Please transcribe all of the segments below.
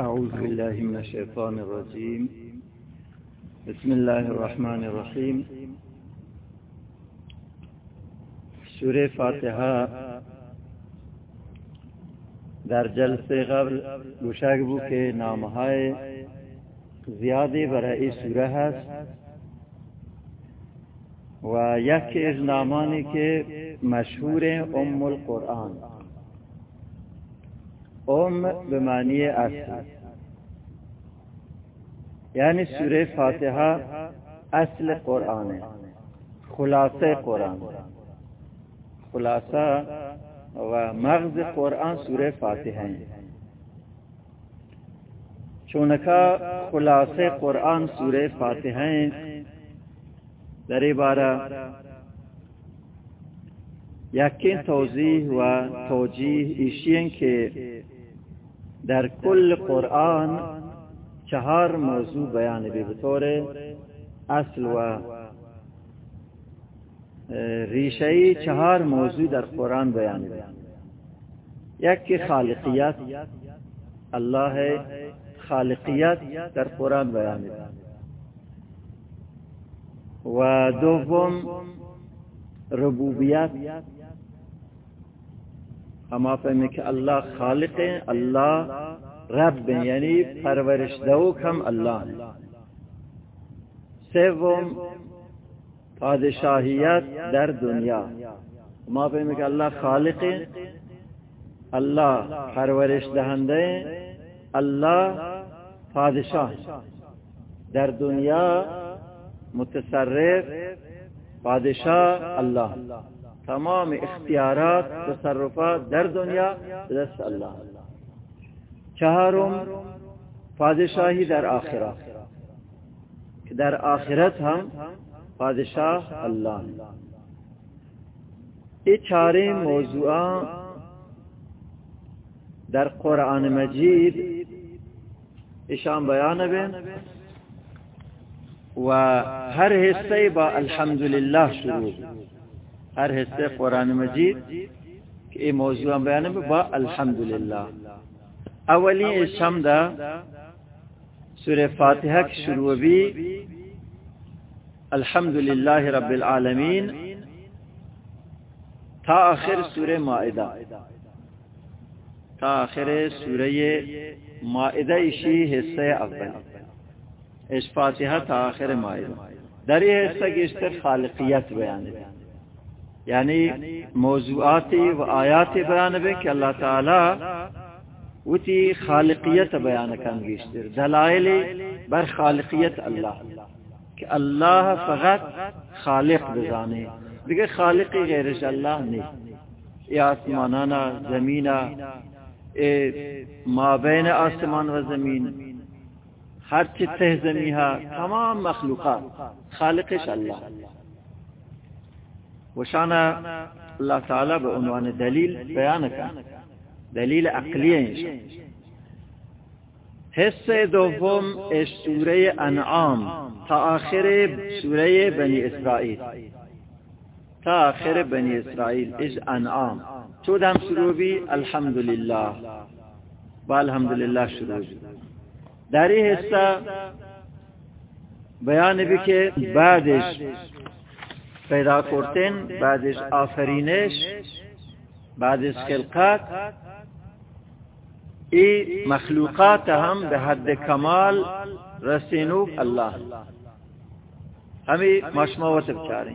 أعوذ بالله من الشيطان الرجيم. بسم الله الرحمن الرحيم. سورة فاتحة در جلسه قبل گوشک بود که نامهای زیادی برای سوره هست و یک از نامانی که مشهور ام القرآن. ام به معنی اصل. یعنی سوره فاتحه اصل قرآن خلاصه قرآن. خلاصه و مغز قرآن سورہ سوره فاتحه چونکا خلاصه قرآن سورہ سوره فاتحه در باره یکین توضیح و توجیه ایشین که در کل قرآن چهار موضوع بیان به بطور اصل و ریشه چهار موضوع در قرآن بیان به یک خالقیت، الله خالقیت در قرآن بیان به و دوم ربوبیت اما فهمی که الله خالق الله رب یعنی پرورش دوک هم الله سوم پادشاهیت در دنیا۔ ما فهمی که الله خالق الله پرورش دهنده الله پادشاه در دنیا متصرف پادشاه الله تمام اختیارات تصرفات در دنیا دست الله. چهارم پادشاهی در آخرت. که در آخرت هم پادشاه الله. این چهار موضوع در قرآن مجید ایشان بیان بین و هر حصه با الحمدلله شروع. هر حصه قرآن مجید که این موضوع بیان با الحمدلله اولی شمد سور فاتحه که شروع بی الحمدلله رب العالمین۔ تا آخر سور مائده تا آخر سوره مائده ایشی حصه اول۔ اس فاتحه تا آخر مائده در یہ حصہ گشتر خالقیت بیان ہے۔ یعنی موضوعات و آیات بیان بے کہ اللہ تعالی وتی خالقیت بیان کن گشتر دلائل بر خالقیت اللہ، کہ اللہ فقط خالق بزانے، دیگر خالق غیر اللہ نہیں۔ یہ آسمانانا زمینہ ما بین آسمان و زمین، ہر چتہ زمیہ تمام مخلوقات خالقش اللہ۔ وشانا اللہ تعالی بعنوان دلیل بیان کا دلیل عقلیه حصه دوم از سوره انعام تا آخر سوره بنی اسرائیل۔ تا آخر بنی اسرائیل از انعام۔ تو دم شروع بی الحمدلله با الحمدلله شروع بی در این حصه بیان بی بعدش پیدا کردن بعدش آفرینش، بعدش خلقات. ای مخلوقات هم به حد کمال رسینو الله ہمیں مشموت بچاریں۔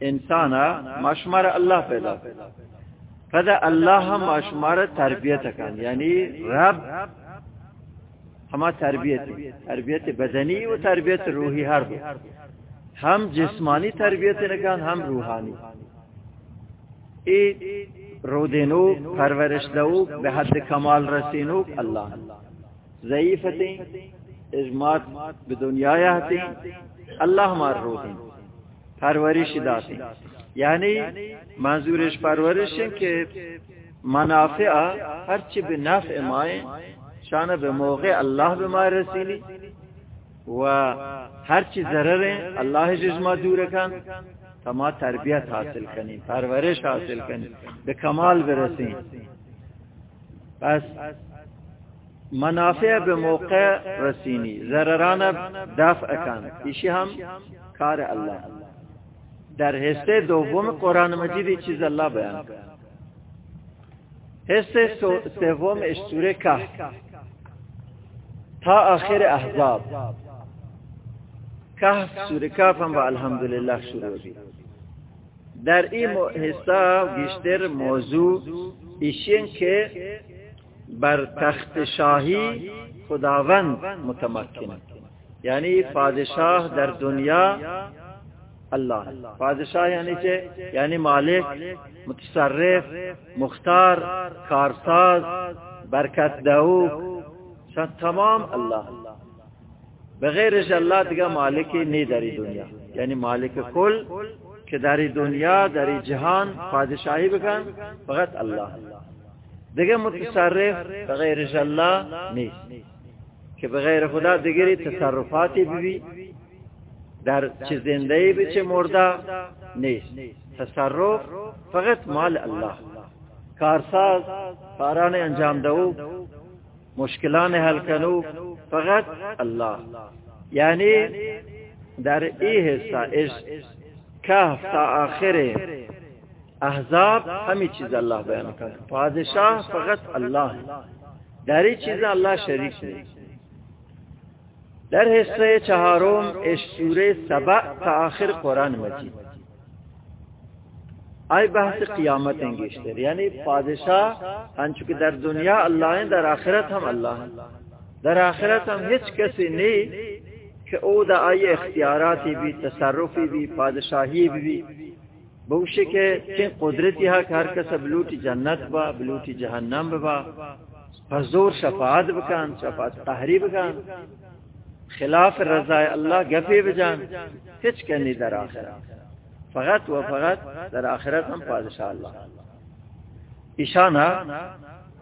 انسان مشمار اللہ پیدا۔ فدا اللہ ہم مشمار تربیت کن یعنی رب ہما تربیت تربیت بدنی و تربیت روحی ہر دو ہم جسمانی تربیت نکن ہم روحانی۔ ای رودینو پرورش دو، به حد کمال رسینو، اللہ۔ ضعیفتی، اجماعت به دنیا ہتی اللہ ہمار رودین پرورش داتی۔ یعنی منظورش پرورش کہ منافع ہرچی به نفع مائیں شان به موقع اللہ به ما رسیلی و هرچی ضرر اللہ جزما دور کن تما تربیت حاصل کنی پرورش حاصل کنی به کمال برسین پس منافع به موقع رسینی، ضرران دفع کن. ایشی هم کار الله. در حصه دوم قرآن مجید چیز الله بیان کرد. حصه سوم اشتوره که تا آخر احزاب. کهف سوره کهف هم با الحمدلله شروع بید در این حصه بیشتر موضوع ایشین که بر تخت شاهی خداوند متمکن. یعنی پادشاه در دنیا اللہ پادشاہ یعنی چے یعنی مالک متصرف مختار کارساز برکت دو تمام اللہ بغیر اللہ دیگه مالکی نی داری دنیا. یعنی مالک کل که داری دنیا، داری جهان پادشاهی بکن، فقط اللہ. دیگه متصرف بغیر الله نیست. که بغیر خدا دیگری تصرفاتی بی در چه زنده به چه مرده نیست. تصرف فقط مال الله کارساز کاران انجام دو مشکلان حل کنو فقط الله. یعنی در ای حصہ اس کهف تا آخر احزاب همی چیز الله بیان کرد. پادشاه فقط الله. در این چیز الله شریک نیست در حصه چهارم اشتوره سبع تا آخر قرآن مجید. آئی بحث قیامت انگیشتر. یعنی پادشاہ انچو در دنیا اللہ ہیں در آخرت ہم اللہ ہیں در آخرت ہم ہچ کسی نہیں کہ او دا آئی اختیاراتی بھی تصرفی بھی پادشاہی بھی بوشی کہ چین قدرتی ہا کہ ہر کس بلوٹی جنت با، بلوٹی جہنم با. حضور شفاعت بکن، شفاعت قہری بکن. خلاف رضا اللہ گفی بجان ہچ کنی در آخرت. فقط و فقط در آخرت ہم پادشاہ اللہ. ایشانہ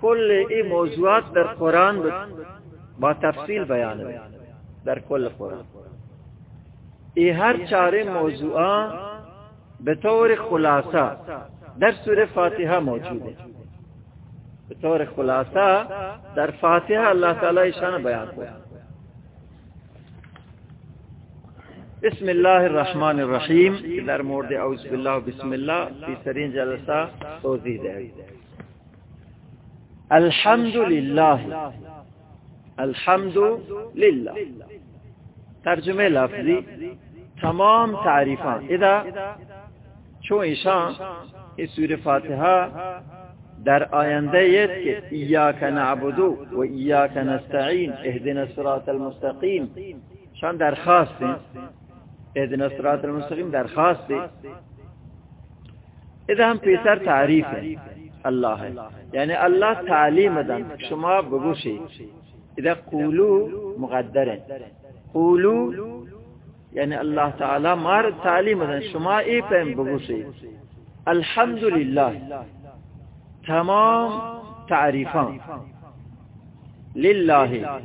کل ای موضوعات در قرآن بکان با تفصیل بیانه در کل قرآن. ای هر چاره موضوعا به طور خلاصه در سوره فاتحه موجوده. به طور خلاصه در فاتحه الله تعالی ایشان بیان کرده بسم الله الرحمن الرحیم. در مورد اعوذ بالله بسم الله تیسرین جلسه توضیح دهید الحمد لله الحمد لله. ترجمة لفظی تمام تعریفان إذا چون ایشان این سور فاتحة؟ در آینده یت که ایاک نعبدو و ایاک نستعین اهدنا الصراط المستقیم شان درخواستیم اهدنا الصراط المستقیم درخواست إذا هم پیسر تعریف ہے یعنی اللہ تعلیم دن. شما بگوشی. إذا قولوا مغدرا قولوا يعني الله تعالى مار تعليم مثلا شما إيه ای بغوصي الحمد لله. تمام تعريفا لله.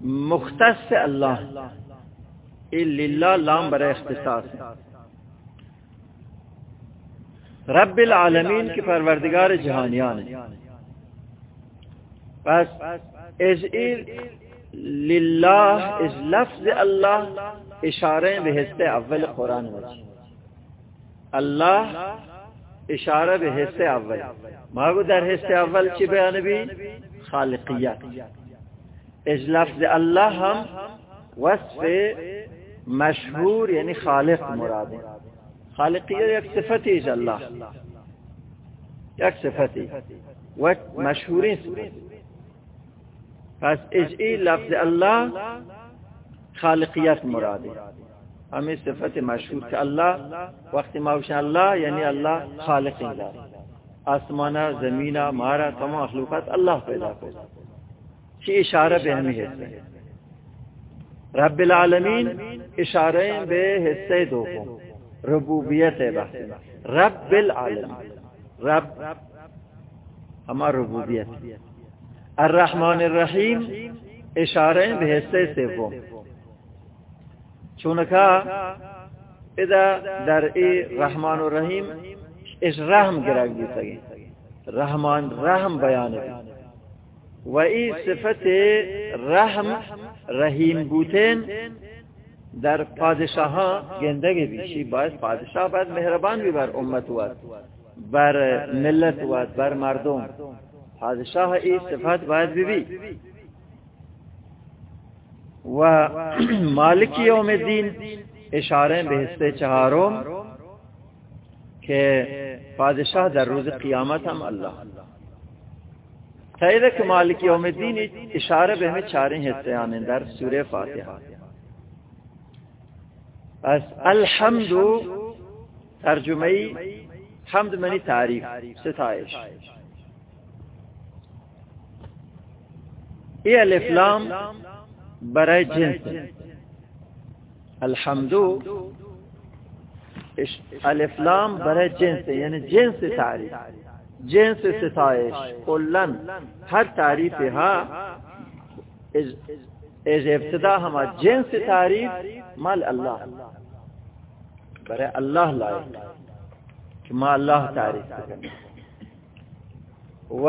مختص الله. إيه لله لام برا اختصاص. رب العالمين كفر پروردگار جهانيان پس ازئیل لله از لفظ الله اشاره به حصه اول قرآن وچ الله اشاره به حصه اول. ما در حصه اول چی بیان بی خالقیت. از لفظ الله هم وصف مشهور یعنی خالق مراد. خالقیت یک صفتی از الله. یک صفتی. و مشهورین صفتی. پس از این لفظ الله خالقیت مراده همین صفت مشهور که الله وقتی ما بشن الله یعنی الله خالق داره آسمان زمین مارا تمام مخلوقات الله پیدا کرد چی اشاره به همی هسته رب العالمین اشارے بے حصے دو. ربوبیت ہے بحث رب العالمین. رب، ہمارا ربوبیت. الرحمن الرحیم اشارے بے حصے سے وہ چونکا اذا در ای رحمان الرحیم اس رحم گرگ سگے رحمان رحم بیان ہے و ای صفت رحم رحیم بوتین در پادشاه گندگی بیشی. باید پادشاه باید مهربان بی بر امت واد بر ملت واد بر مردم. پادشاه ای صفت باید بی بی و مالک یوم الدین اشاره به حصے چهارم که پادشاه در روز قیامت هم الله تایید که مالک یوم الدین اشاره به همه چهار حصے آنے در سوره فاتحه پس الحمد ترجمه حمد منی تعریف ستایش ای الافلام برای جنس الحمدو الافلام برای جنس یعنی جنس تعریف۔ جنس ستایش کلن، ہر تعریف ها از ابتدا ہما جنس تعریف، مال اللہ۔ برای اللہ لائق کہ ما اللہ تعریف کرنے و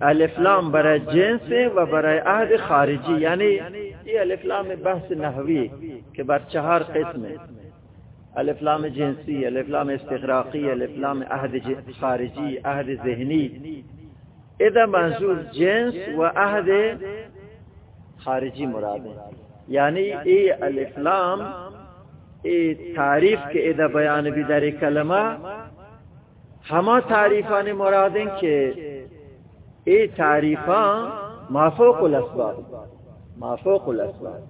الفلام برای جنس و برای عهد خارجی یعنی یہ الفلام بحث نحوی کہ بر چہار قسم الفلام جنسی الفلام استغراقی الفلام عهد خارجی، عهد ذہنی اذا منظور جنس و عهد خارجی مراد. ہے یعنی ای الفلام ای تعریف کے اذا بیان بھی در کلمہ ہما تعریفان مراد ہیں کہ ای تعریفان مافوق الاسباب مافوق الاسباب۔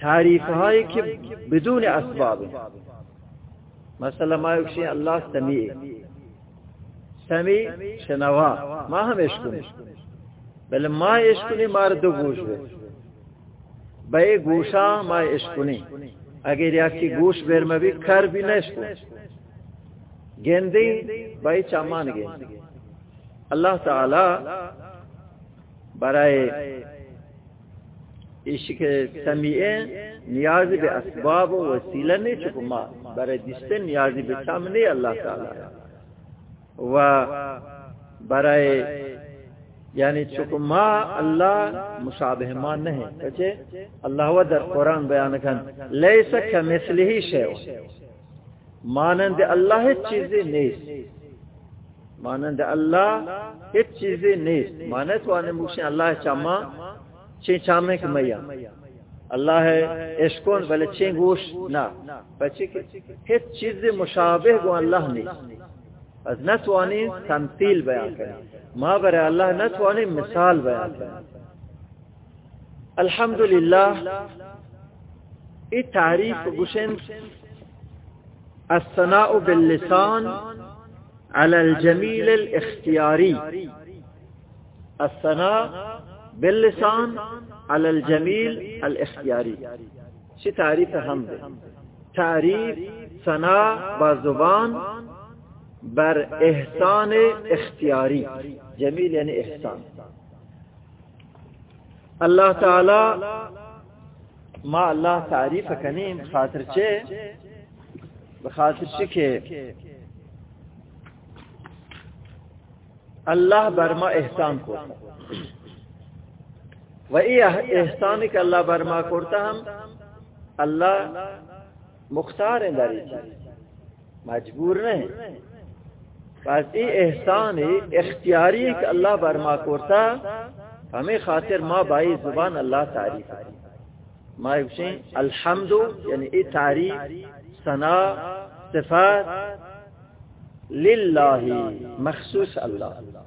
تعریف هایی که بدون اسباب۔ مثلا ما یکشی الله سمیع سمیع شنوا، ما هم اشکنی بل ما اشکنی مار دو گوش بے بے گوشا ما اشکنی اگر یکی گوش بیر مبی کر بھی نشکن گندی بے چامان گندی اللہ تعالی برای عشق سمیعه نیازی به اسباب و وسیله نه چکو ما برای دیسته نیازی به چم نه اللہ تعالی۔ و برای یعنی چکو ما اللہ مشابه ما نہیں کچے اللہ و در قرآن بیان کن۔ لیس کمثلہی شیو مانند اللہ چیزی نیست۔ مانند اللہ ہیچ چیزیں نہیں مانت وانے موشن اللہ چاما، چین چامے کے میا. اللہ ہے اشکون بلے چین گوش نا. بچے کہ ہیچ چیز مشابہ گو اللہ نہیں از نتوانی تمثیل بیان کریں. ما برے اللہ نتوانی مثال بیان کریں. الحمدللہ، ای تعریف گوشن، الثناء باللسان على الجميل الاختياري. الثناء باللسان على الجميل الاختياري. شي تعريف حمد تعريف ثناء بزبان بر احسان اختیاری. جمیل یعنی احسان. اللہ تعالی ما اللہ تعریف کنیم خاطر چه؟ بخاطر چه که اللہ برما احسان کو وہی احسان کا اللہ برما کرتا ہم، اللہ مختار ہیں داری جی۔ مجبور نہیں۔ بس ای احسان اختیاری کہ اللہ برما کرتا، ہمیں خاطر ما بائی زبان اللہ تعریف ما الحمد یعنی ای تعریف ثنا، صفات، للہ، مخصوص اللہ۔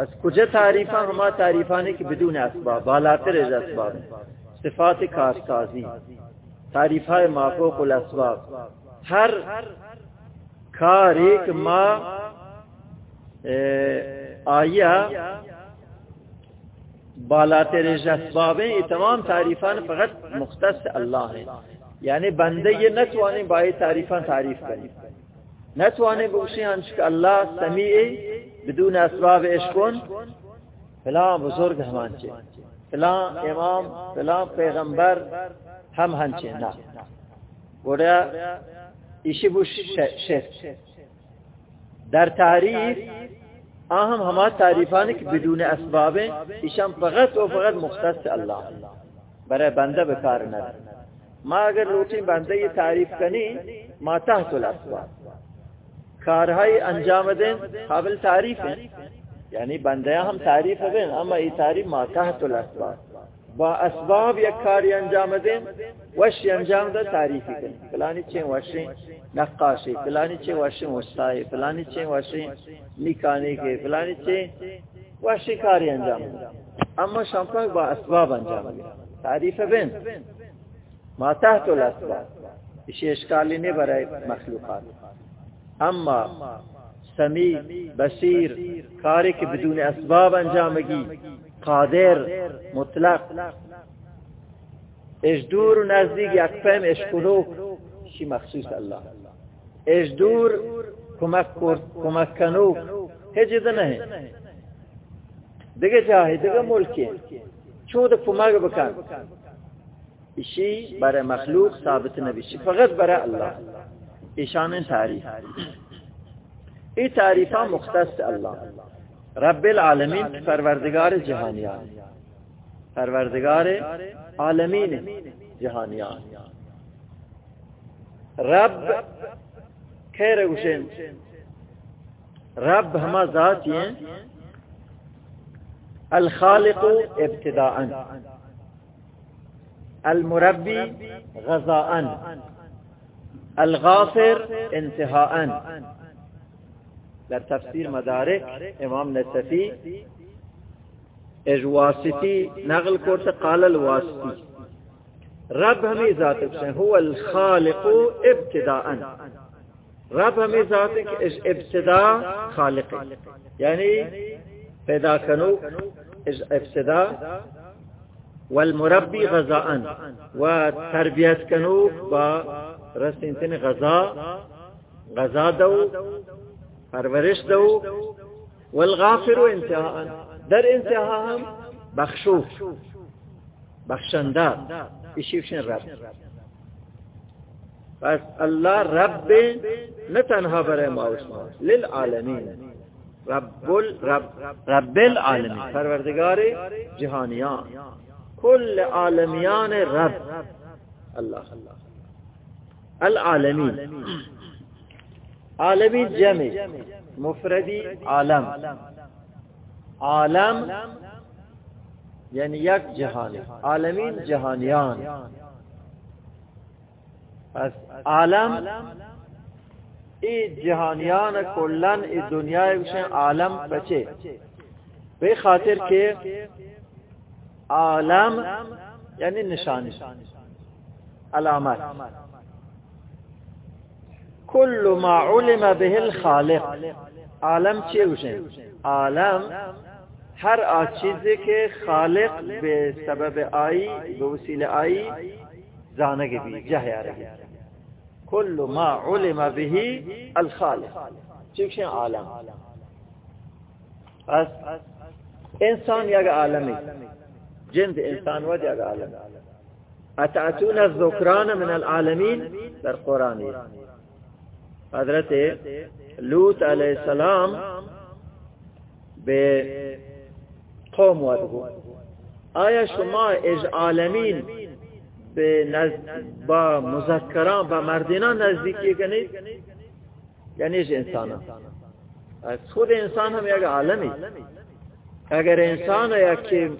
پس کچھ تعریفاں؟ ہما تعریفانے کی بدون اسباب، بالاتر از اسباب، صفات کارسازی تعریفہ مافوق الاسباب۔ ہر کار ایک ما آیا بالاتر از اسباب ہیں۔ یہ تمام تعریفان فقط مختص اللہ ہیں۔ یعنی بندے یہ نتوانے بائی تعریفان تعریف کریں۔ نتوانه بوشی هنچ که الله سمیعی بدون اسباب اشکن فلان بزرگ همانچه فلان امام فلان پیغمبر هم هنچه نه گوڑا ایشی بوش شف در تعریف آہم ہما تعریفانی کہ بدون اسبابیں ایشان فقط و فقط مختص اللہ۔ برای بندہ بکار ند ما اگر لوٹیں بندہ یہ تعریف کنی، ما تحت الاسباب۔ کارهای انجام دیں قابل تعریف ہیں یعنی بندیاں ہم تعریف ہیں اما یہ تعریف ما تحت الاسباب. با اسباب یک کاری انجام دیں وشی انجام دیں تعریفی کنی فلانی چین وشی نقاشی. فلانی چین وشی مستائی فلانی چین وشی نکانی کے فلانی چین وشی کاری انجام دیں اما شامپاک با اسباب انجام دیں تعریف بین ما تحت الاسباب. اسی اشکالی نہیں برای مخلوقات. اما سمی بصیر کاری که بدون اسباب انجام گی قادر مطلق. اش دور و نزدیک یک فهم اش شی مخصوص الله. اش دور کمک کمک کنوک. هیچ نه دیگه جاهی دیگه ملکی چود کمک بکن. ایشی برای مخلوق ثابت نبیشی. فقط برای الله. ایشان تعریف ای تعریفا مختص الله رب العالمین پروردگار جهانیان پروردگار عالمین جهانیان رب خیر گوشن رب ہما ذات ہیں. الخالق ابتداء المربی غذاء الغافر انتهاء در تفسیر مدارک امام نصفی اج واسطی نقل کرت قال الواسطی۔ رب ہمیں ذات ہیں هو الخالق ابتداء رب ہمیں ذات ہے کہ ابتدا خالق۔ یعنی پیدا کنو ابتدا۔ والمربی غذاء و تربیت کنو با رست انسان غذا غذا دو پرورش دو والغافر و انتها در انتها هم بخشو بخشنده اشیفشن رب. پس الله رب نه تنها برای ما و شما للعالمین. رب رب رب العالمین. پروردگار جهانیان. کل عالمیان رب. الله الله. العالمین. عالمی جمع، مفردی عالم. عالم یعنی یک جهان عالمین جهانیان پس عالم، ای جهانیان کلن، ای دنیای بشن، عالم بچه به خاطر که عالم یعنی نشانی، علامت. كل ما علم به الخالق. عالم اوشن عالم هر چیزی که خالق به سبب آئی به وسیله آئی زانگی بی جه كل ما علم به الخالق. چی عالم؟ پس انسان یک عالمی. جند انسان و یک عالم. اتعتون الذکران من العالمین در قرآنی. حضرت لوت علیہ السلام به قوم ودگو آیا شما اج عالمین به نز... با مذکران با مردینان نزدیکی کنید یعنی اج انسان از خود انسان هم یک عالمی؟ اگر انسان یک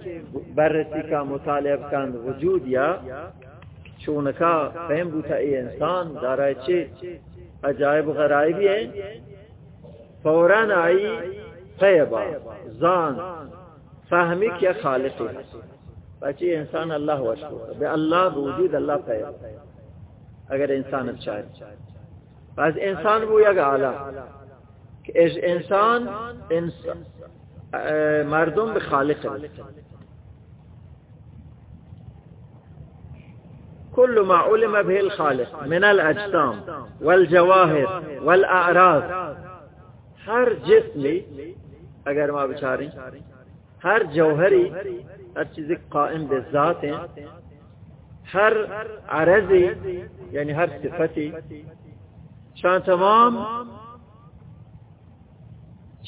بررسی کا مطالعه کند وجود یا چونکا فهم بوتا ای انسان دارای چه عجائب غرائبی ہیں۔ فوراً آئی طیبہ زان فہمی کیا خالقی ہے۔ بچی انسان اللہ وشکو بے اللہ بوجود اللہ طیب۔ اگر انسان اچھا ہے۔ بس انسان وہ یک عالی کہ انسان, انسان مردم بخالق ہے۔ كل ما علم به الخالق من الأجسام والجواهر والأعراض. ہر جسمی اگر ما بچاری ہر جوہری ہر چیز قائم بالذات ہیں ہر عرضی یعنی ہر صفتی شان تمام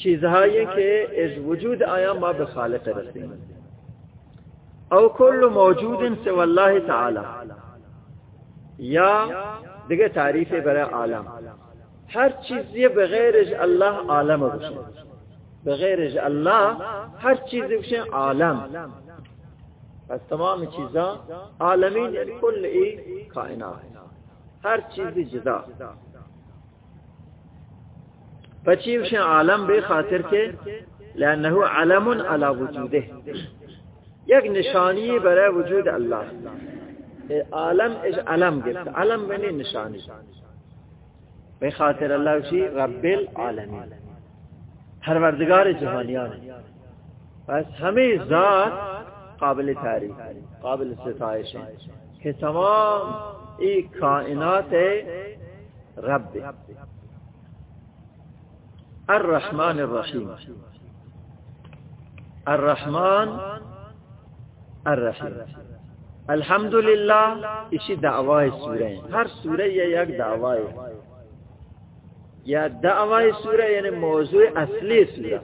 چیزهایی که از وجود آیا ما به خالق رسیم أو کل موجود سوى الله تعالی. یا دیگه تعریف برای عالم. هر چیزی بغیر از الله عالم باشه. بغیر از الله هر چیزی باشه عالم. پس تمام چیزا عالمین یعنی کل ای کائنات. هر چیزی جدا بچی باشه عالم؟ به خاطر که لانه علم على وجوده. یک نشانی برای وجود الله. عالم اج علم گرفت علم بنی نشانی. به خاطر الله چی؟ رب العالمین. پروردگار جهانیان. پس همه ذات قابل تعریف قابل ستایش کہ تمام ای کائنات رب. الرحمن الرحیم. الرحمن الرحیم. الحمدللہ اسی دعوای سوره هر سوره یک ہے یا دعوی سوره یعنی موضوع اصلی سوره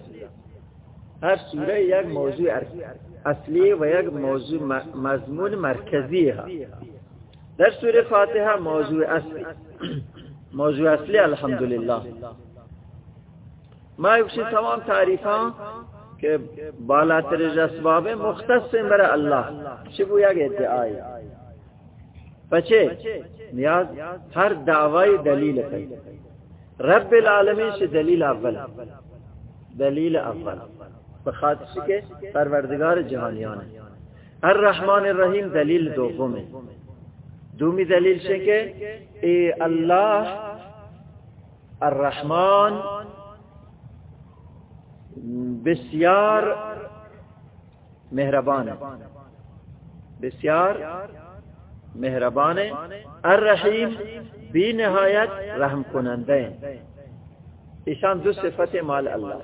هر سوره یک موضوع اصلی و یک موضوع مضمون مرکزی ہے در سوره فاتحہ موضوع اصلی موضوع اصلی الحمدللہ ما یکشی تمام تعریفان کہ بالا تر اسباب مختص سے میرا اللہ۔ شبو یا گئے آئی بچے نیاز، ہر دعوائی دلیل ہے رب العالمین سے دلیل اول۔ دلیل اول۔ بخاطر کے پروردگار جہانیان الرحمن الرحیم دلیل دوم ہے دومی دلیل سے کہ اے اللہ، الرحمن بسیار مہربان بسیار مہربان الرحیم بی نہایت رحم کنندے ایشان دو صفت مال اللہ۔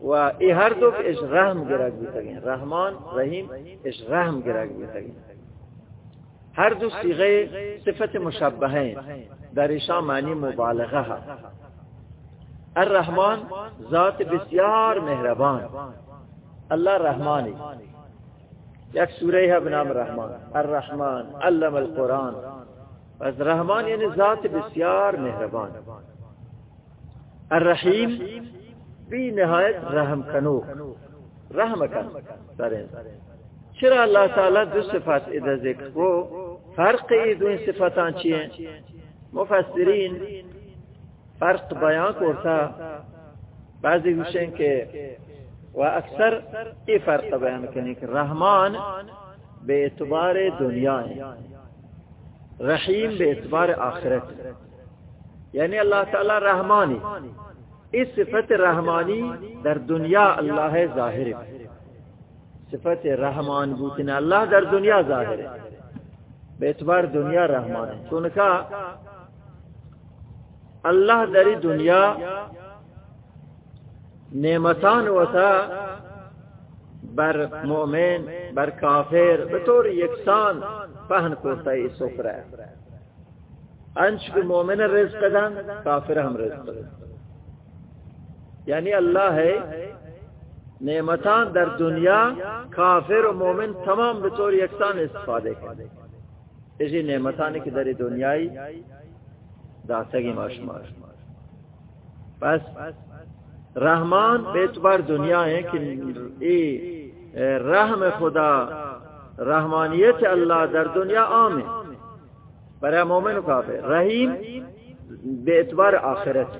و ای ہر دو اش رحم گرگ بھی تگیں۔ رحمان، رحیم اش رحم گرگ بھی تگیں۔ ہر دو صیغے صفت مشبہ ہیں۔ در ایشان معنی مبالغہ۔ الرحمن ذات بسیار مہربان۔ اللہ رحمانی یک سورہ ہے بنام رحمان الرحمن، علم القرآن۔ بس رحمان یعنی ذات بسیار مہربان۔ الرحیم، بی نہایت رحم کنو رحم کن سرین چرا اللہ تعالی دو صفات ادھا ذکر کو، فرق ای دو صفتان چیئے مفسرین فرق بیان کرتا بعضی گوشن که و اکثر ای فرق بیان کنی که رحمان به اعتبار دنیا ہے. رحیم به اعتبار آخرت. یعنی اللہ تعالی رحمانی. اس صفت رحمانی در دنیا اللہ ظاہر. صفت رحمان بوتنا اللہ در دنیا ظاہر به اعتبار دنیا رحمان ہے. تو اللہ دری دنیا نعمتان وتا بر مؤمن بر کافر، بطور یکسان پہن کو تی سفر ہے۔ انش کے مومن رزق دن، کافر ہم رزق دن۔ یعنی اللہ ہے نعمتان در دنیا، کافر و مومن تمام بطور یکسان استفادے کرے۔ اسی نعمتان کی در دنیای داسگی ماشمار پس رحمان بے اعتبار دنیا ہے کہ ای رحم خدا رحمانیت اللہ در دنیا عام ہے برای مومن و کافر رحیم بے اعتبار آخرت.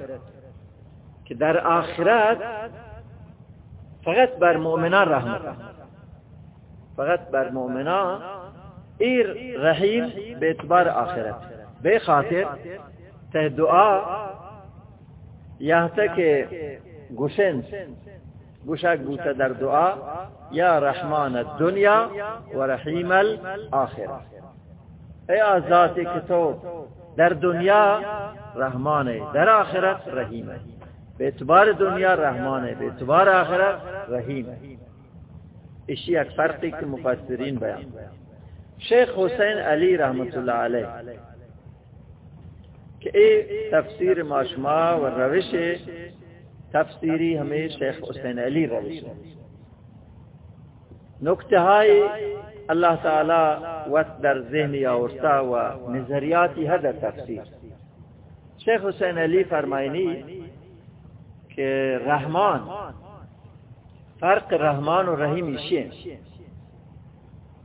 کہ در آخرت فقط بر مومنان رحمت فقط بر مومنان ایر رحیم بے اعتبار آخرت. بے خاطر ته دعا، یا که گوشن گوشک بوته در دعا، یا رحمان الدنیا و رحیم الاخره ای آزاتی که تو در دنیا رحمانه در آخرت رحیمه به اعتبار دنیا رحمانه به اعتبار آخرت رحیمه اشی یک فرقی که مفسرین بیان۔ شیخ حسین علی رحمت اللہ علیہ که اے تفسیر ماشما و روش تفسیری همه شیخ حسین علی روش نکته های الله تعالی و در ذهن آورتا و نظریاتی هدر تفسیر۔ شیخ حسین علی فرماینی که رحمان فرق رحمان و رحیم ایشین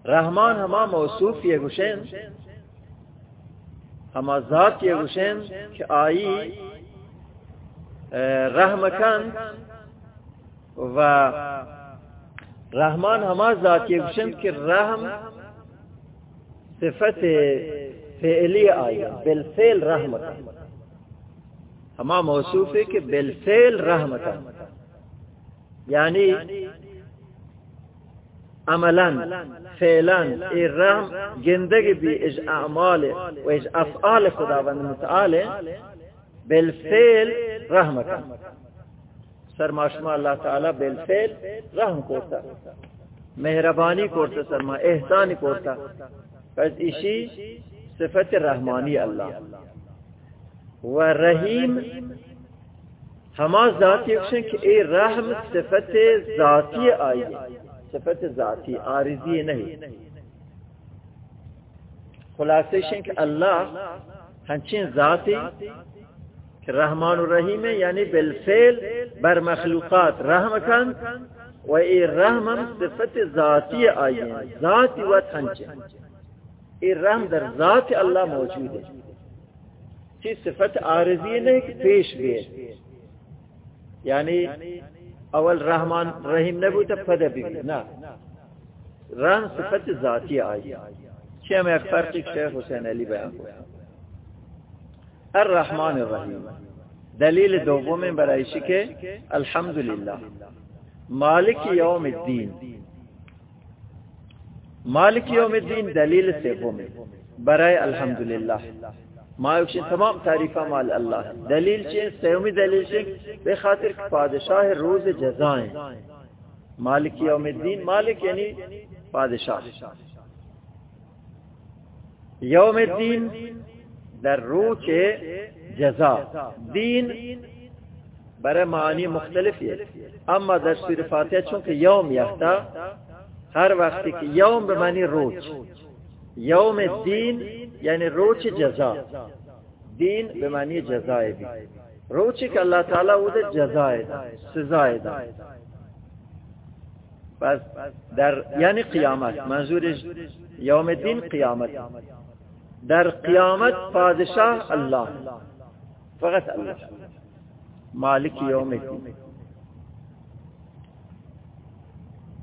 رحمان همه موصوفیه گوشن اما ذات یگوشن که آیی رحم کند و رحمان هما ذات یگوشن که رحم صفت فعلی آیه بالفعل رحم کند هما موصوفه که بالفعل رحم کند یعنی عملا فعلا این رحم گندگی بی از اعمال و از افعال خداوند متعال بالفعل رحم کن. سرماشما الله تعالی بالفعل رحم کرتا. مهربانی کرتا سرما احسان کرتا. پس ایشی صفت رحمانی الله و رحیم همه ذاتی اکشن که ای رحم صفت ذاتی آیه صفت ذاتی، عارضی نہیں۔ خلاصے کہ اللہ ہنچین ذاتی رحمان الرحیم یعنی بالفعل بر مخلوقات رحم کن و ای رحم صفت ذاتی آئی ذاتی و ہنچین ای رحم در ذات اللہ موجود ہے۔ چیز صفت عارضی نہیں کہ پیش گئے یعنی اول رحمان رحیم نبو تا پدا بھی نا. رحم صفت ذاتی آئی. چھ میں ایک فرقی شیخ حسین علی بیان کو الرحمن الرحیم. دلیل دوم برائشی کے الحمدللہ. مالک یوم الدین. مالک یوم الدین دلیل سیبوں میں برائے الحمدللہ. ما تمام تعریفہ مال اللہ دلیل چین، سیومی دلیل چین، بے خاطر پادشاہ روز جزائیں۔ مالک یوم الدین، مالک یعنی پادشاہ۔ یوم الدین، در روح کے جزا۔ دین برے معنی مختلف ہے۔ اما در سور فاتحہ، چونکہ یوم یختا ہر وقت کی یوم بمعنی روچ یوم الدین یعنی روچ جزا، دین به معنی جزائے بھی روچ کہ اللہ تعالیٰ وہ جزائے دا سزائے دا. بس در یعنی قیامت، منظور یوم الدین قیامت. در قیامت پادشاہ اللہ. فقط اللہ. مالک یوم الدین.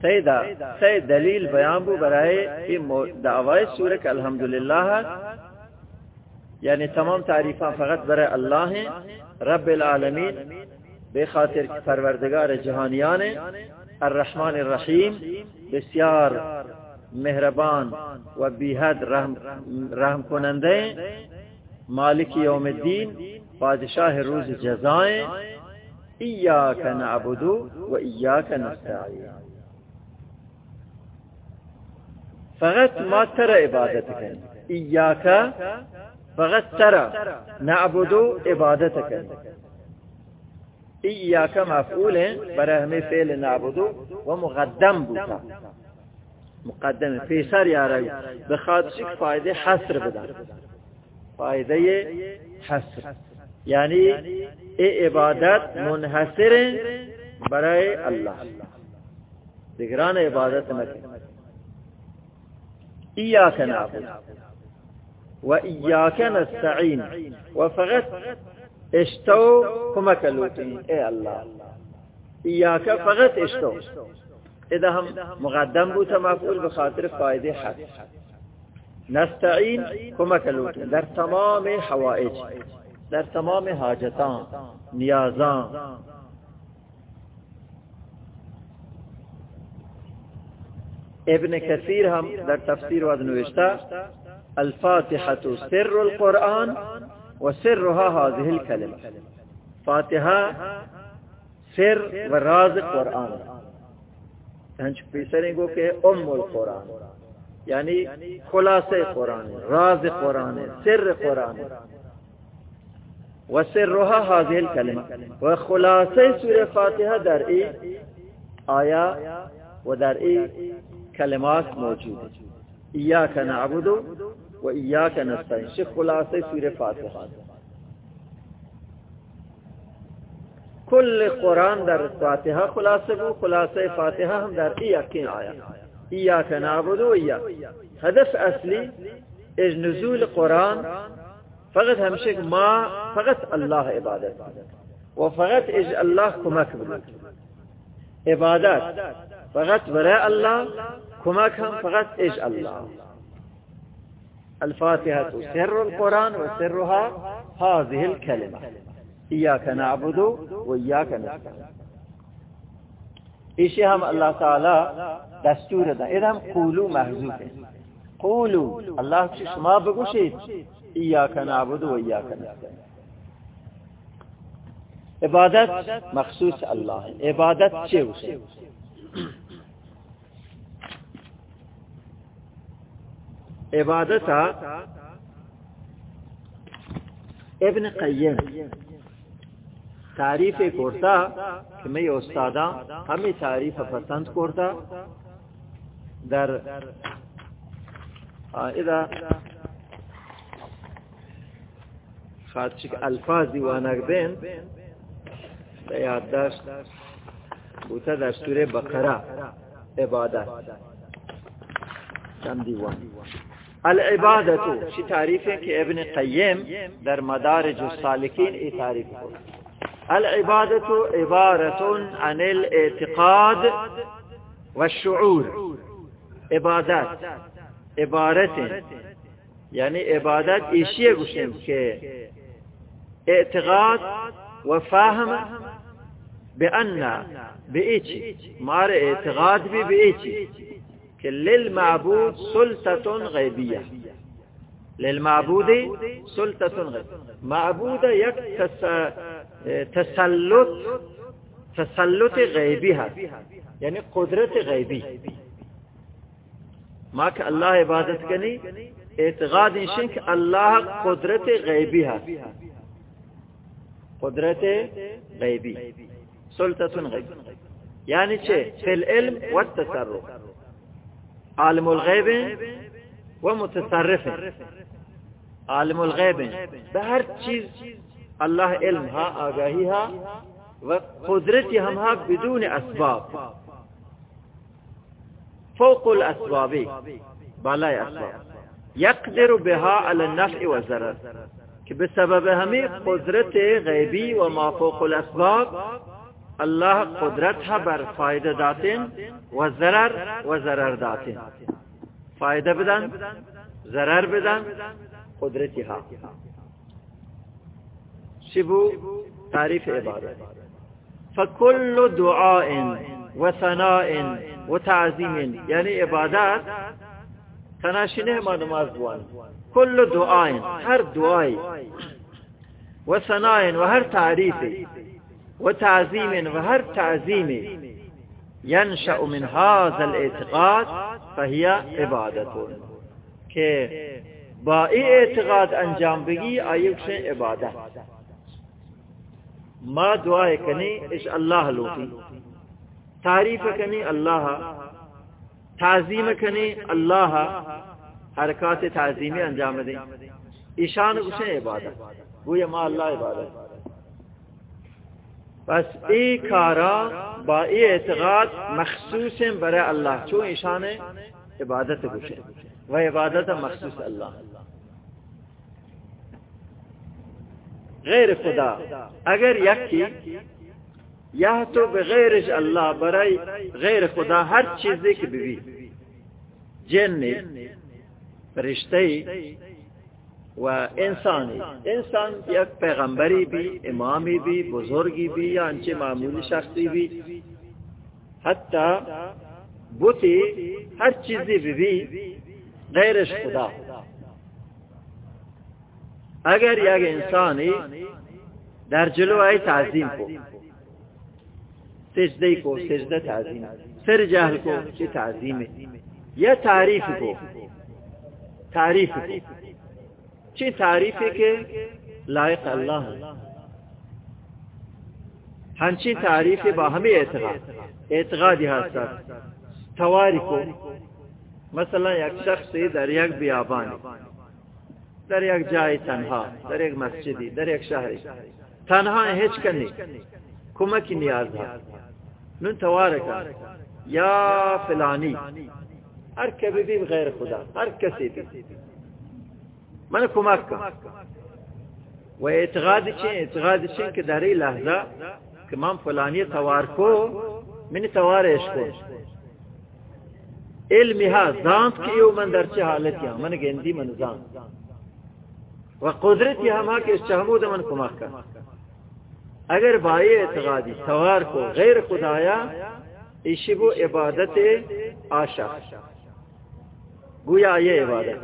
سیدہ سید دلیل بیان بو برائے دعوی سورک الحمدللہ یعنی تمام تعریفہ فقط برائے اللہ ہیں رب العالمین بے خاطر پروردگار جہانیان الرحمن الرحیم بسیار مہربان و بیحد رحم, رحم کنندے مالک یوم الدین بادشاہ روز جزائیں ایاک نعبدو و ایاک نستعین. فقط ما ترى عبادتك. إياك فقط ترى نعبد عبادتك. إياك مفعول برهم فعل نعبد ومقدم بوتا. مقدم في سر يا رأي بخاطر فائدة حسر بدا. فائدة حسر يعني اي عبادت منحصر برای الله دیگران عبادت نکن. إياك نعبد وإياك نستعين. وفقط اشتو كما كلوتين اي الله. إياك فقط اشتو. إذا هم مقدم بوتا مفعول بخاطر فائدة حد نستعين كما كلوتين در تمام حوائج در تمام حاجتان نیازان ابن کثیر ہم در تفسیر واد نوشتا الفاتحة سر القرآن و وسرها هذه الكلمة فاتحة سر و راز قرآن۔ ہنچ پیسریں گو کہ ام القرآن۔ یعنی خلاص قرآن، راز قرآن، سر قرآن۔ و وسرها هذه الكلمة وخلاصة سورة فاتحة در ای آیا و در ای کلمات موجود ایاک نعبد و ایاک نستعین۔ شیخ خلاصه سورة فاتحة کل قرآن در فاتحه خلاصه بو خلاصه فاتحه هم در ای آیا ایاک نعبد و ایاک۔ هدف اصلی از نزول قرآن، فقط همیشه ما، فقط الله عبادت۔ و فقط از الله کمک بود۔ عبادت، فقط برای الله کمک هم فقط اج الله؟ الفاتحة سر القرآن وسرها هذه الكلمة. إياك نعبد وإياك نستعين. إيش هم الله تعالى؟ دستور ده. إذا هم قولوا محذوفة. قولوا. الله چی شما بگوشید؟ إياك نعبد وإياك نستعين. عبادت مخصوص الله. عبادت چه وشه عبادت ابن قیم۔ تعریف کرتا کہ میں استادا ہمیں تعریف پسند کرتا۔ در اذا خاطشك الفاظ دیوانک بین یادداشت بوتا در سوره بقره عبادت۔ چند دیوان۔ العبادتو چی تعریف ہے کہ ابن قیم در مدارج السالکین ای تعریف کرتا العبادة عبارة عن الاعتقاد والشعور عبادات عبارت. یعنی عبادت ایشی گوشیم که اعتقاد و فهم بأن بإيشي مار اعتقاد بي بإيشي که للمعبود سلطة غيبية للمعبود سلطة غيبية معبود یک تسلط تسلط غیبی هست. یعنی قدرت غیبی. ما که الله عبادت کنی اعتقاد انشین که الله قدرت غیبی هست. قدرت غیبی. سلطة غیبی یعنی چه؟ فی العلم و التصرف عالم الغيب ومتصرف. عالم الغيب. بهر هر چیز الله علم ها آگاهی ها و قدرتی هم ها بدون اسباب. فوق الاسباب بالای اسباب. يقدر بها على النفع والضرر ضرر همي قدرته غيبي وما فوق الاسباب الله قدرت ہے بر فائدہ داتن وزرر ضرر و ضرر بدن زرر بدن قدرتها شبو تعريف عبادة فكل دعاء وثناء وتعظيم يعني عبادات تناشينه ما نماز بوان. كل دعاء هر دعاء وثناء وهر و وتعظيم وهر تعظيم ينشأ من هذا الاعتقاد فهي عبادة. کہ با اعتقاد انجام بگی آیوک سے عبادت ما دعا کنی اش اللہ لوٹی. تعریف کنی اللہ. تعظیم کنی اللہ. حرکات تعظیمی انجام دیں. ایشان کچھ عبادت یہ ما اللہ عبادت بس ای کارا با ای اعتقاد مخصوص برای اللہ چون ایشان عبادت کچھ و عبادت مخصوص اللہ. غیر خدا، اگر یکی یا تو بغیرش اللہ برای غیر خدا ہر چیزی کی بھی جن فرشتے و انسانی. انسان یک پیغمبری بھی امامی بھی بزرگی بھی یا انچے معمولی شخصی بھی حتی بوتی ہر چیزی بھی غیرش خدا. اگر یک انسانی در جلو ای تعظیم کو. سجدے کو سجدہ تعظیم. سر جہل کو یہ تعظیم یا تعریف کو. تعریف کو. چی تعریف ہے کہ لائق اللہ ہنچی تعریف با ہمیں اعتقاد اعتقاد یہاں حاصل تواری کو، مثلا یک شخص در یک بیابانی، در یک جای تنها در یک مسجدی، در یک شهری تنها هیچ کنی کمکی نیاز هست نون توارک یا فلانی، ہر کبھی بھی غیر خدا، ہر کسی بھی۔ من کمک کن و اعتقاد چین اعتقاد چین کہ در لحظه کہ من فلانی توار کو من توارش کو. علمی ها زانت ذات کیو من در چه حالتی ها من گندی، من ذات و قدرتی هم ها که چهمود من کمک کن اگر بائی اعتقادی سوار کو غیر خدایا ایشبو عبادت آشا. گویا یہ عبادت.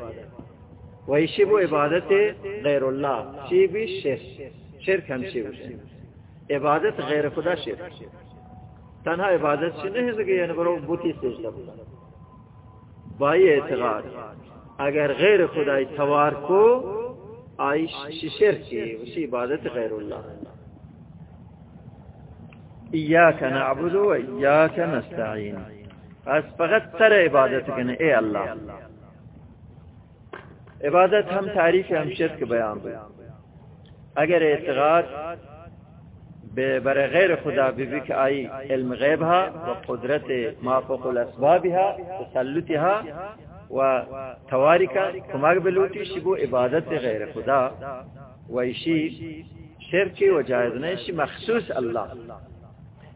و ایشبو عبادت غیر اللہ شی بھی شرک شرک ہم شی عبادت غیر خدا شرک۔ تنہا عبادت سے نہیں سکے یعنی برو بوتی سجدہ بائی اعتقاد، اگر غیر خدای سوار کو آئی شرک کی، اسی عبادت غیر اللہ۔ ایاک نعبد و ایاک نستعین۔ اس فقط تر عبادت کنے اے اللہ۔ عبادت ہم تعریف ہم شرک بیان بے اگر اعتقاد بے بر غیر خدا بھی کہ آئی علم غیبها و قدرت ما فوق الاسبابها تسلطها و توارکا کمک بلوٹی شبو عبادت غیر خدا۔ و ایشی شرکی و جائز نہیں مخصوص اللہ۔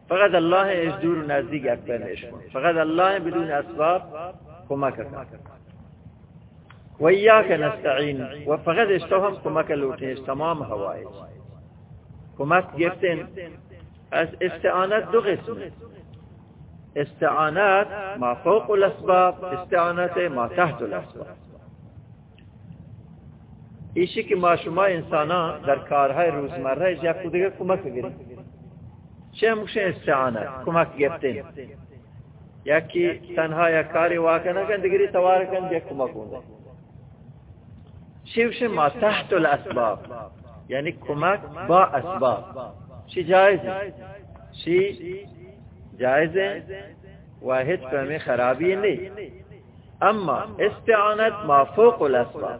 فقط اللہ ہے اس دور نزدیک اکبر نشکن فقط اللہ ہے بدون اسباب کمک ویاک نستعین و فقط اشتوهم کمک لوٹے اس تمام ہوائے کمک گفتن از استعانت دو قسم. استعانت ما فوق الاسباب استعانت ما تحت الاسباب ایشی که ما شما انسانان در کارهای روزمره یا کدیگه کمک بگیریم چه مکشه استعانت کمک گفتن یکی تنها یک کاری واقع نکن دیگری توار کن یک کمک اونده شیوش ما تحت الاسباب یعنی کمک با اسباب۔ شی جائز ہے۔ شی جائز ہے واحد پر میں خرابی نہیں۔ اما استعانت ما فوق الاسباب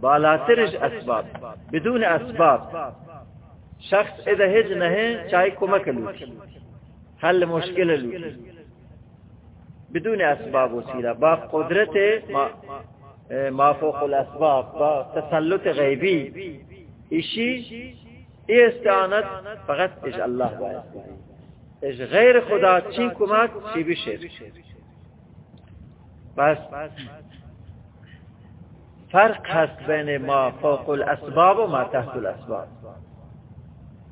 بالاترج اسباب بدون اسباب۔ شخص اذا ہج نہیں چاہے کمک لوٹی حل مشکل لوٹی بدون اسباب وسیلہ با قدرت ما, ما فوق الاسباب با تسلط غیبی. ایشی؟ ای استعانت فقط اج اللہ باید. اج غیر خدا چین کمک چی بشه؟ بس. فرق هست بین ما فوق الاسباب و ما تحت الاسباب.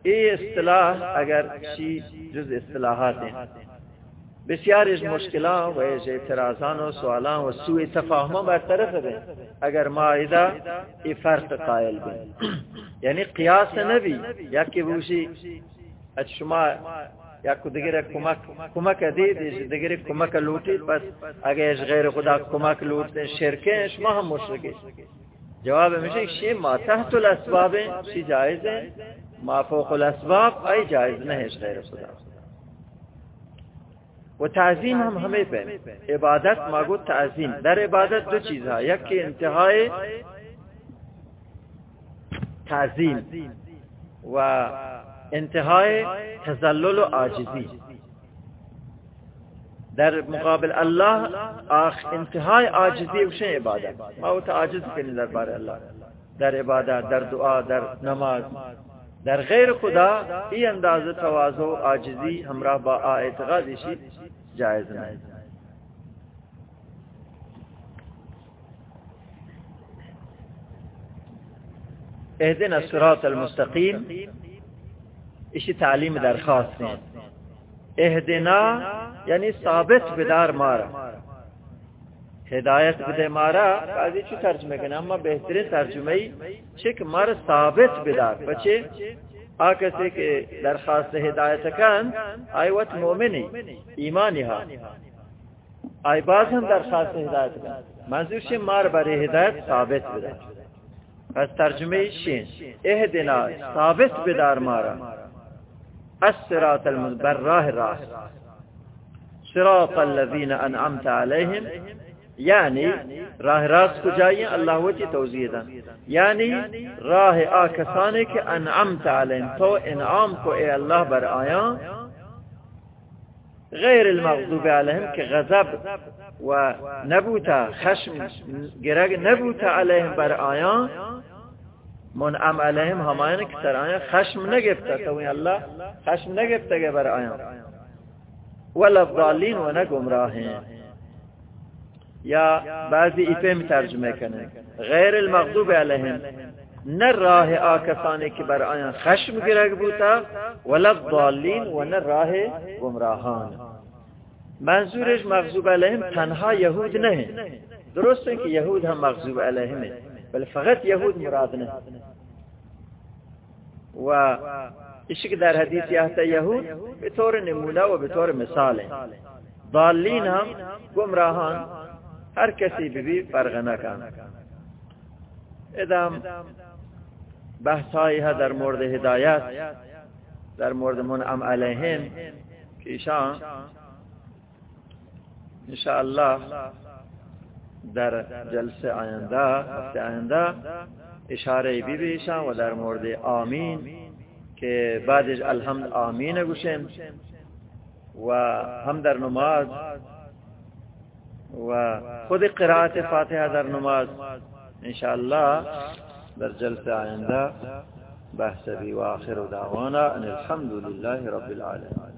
ای اصطلاح اگر چی جز اصطلاحات. بسیار از مشکلات و از اعتراضان و سوالان و سوء تفاهم بر طرف اگر ما اذا ای فرق قائل بین. یعنی قیاس نبی. یا کہ بوشی اچ شما یا کو دیگر کمک کمک دی دی دیگر کمک لوٹی پس اگر غیر خدا کمک لوٹتے شرکیں، شما ہم مشرکی جواب ہمیشہ شی ما تحت الاسباب شی جائز ہے ما فوق الاسباب، ای جائز نہیں غیر خدا. و تعظیم ہم ہمیں پہ عبادت ماگو تعظیم. در عبادت دو چیز ہے یک کہ انتہائی تعظیم و انتہائی تزلل و عاجزی. در مقابل اللہ آخ انتہائی عاجزی وشن عبادت. ما وہ تعاجز کرنے در بار اللہ در عبادت، در دعا، در نماز. در غیر خدا این اندازه تواضع و عاجزی همراه با اعتقادیش جایز نیست اهدنا الصراط المستقیم. ایشی تعلیم درخواست نیست. اهدنا یعنی ثابت بدار ما را. هدایت بده مارا قاضی چو ترجمه کنه؟ اما بهترین ترجمه ای چه که مارا ثابت بدار بچه آکسی که درخواست هدایت کن آیوت مومنی ایمانی ها. آی باز هم درخواست هدایت کن. منظور شیم مار برای هدایت ثابت بدار پس ترجمه شین آه دینا ثابت بدار مارا از الصراط المبراه راه راه سراط الذين أنعمت عليهم یعنی راه راست کجایی؟ الله وجه توضیح دن یعنی راه آکسانی که انعمت علیم تو انعام کو ای الله بر آیا؟ غیر المغضوب عليهم و نبوتا خشم گرگ نبوتا عليهم بر آیان منعم عليهم همائن کسر آیا؟ خشم نگفتا توی الله خشم نگفتا بر آیا. ولا الضالين نگم راهين یا بعضی ایپے میں ترجمہ کرنے غیر المغضوب علیہم، نہ راہ آکسانے کی بر آیا خشم گرگ بوتا والضالین و نہ راہ گمراہان۔ منظورش مغضوب علیہم تنہا یہود نہیں درست ہے کہ یہود ہم مغضوب علیہم ہیں، بل فقط یہود مراد نہیں و عشق در حدیث یہتا یہود بطور نمونہ و بطور مثال ہیں۔ ضالین ہم گمراہان۔ ہر کسی بھی بھی فرغنہ کان ادام بحثائی ہے در مورد ہدایت در مورد منعم علیہم کہ شان انشاءاللہ در جلسه آینده، هفته آینده اشاره بی بیشن و در مورد آمین، که بعدش الحمد آمین گوشیم و هم در نماز و خود قرآت فاتحه در نماز. انشاءالله در جلسه آینده بحث بی و آخر دعوانا ان الحمد لله رب العالمين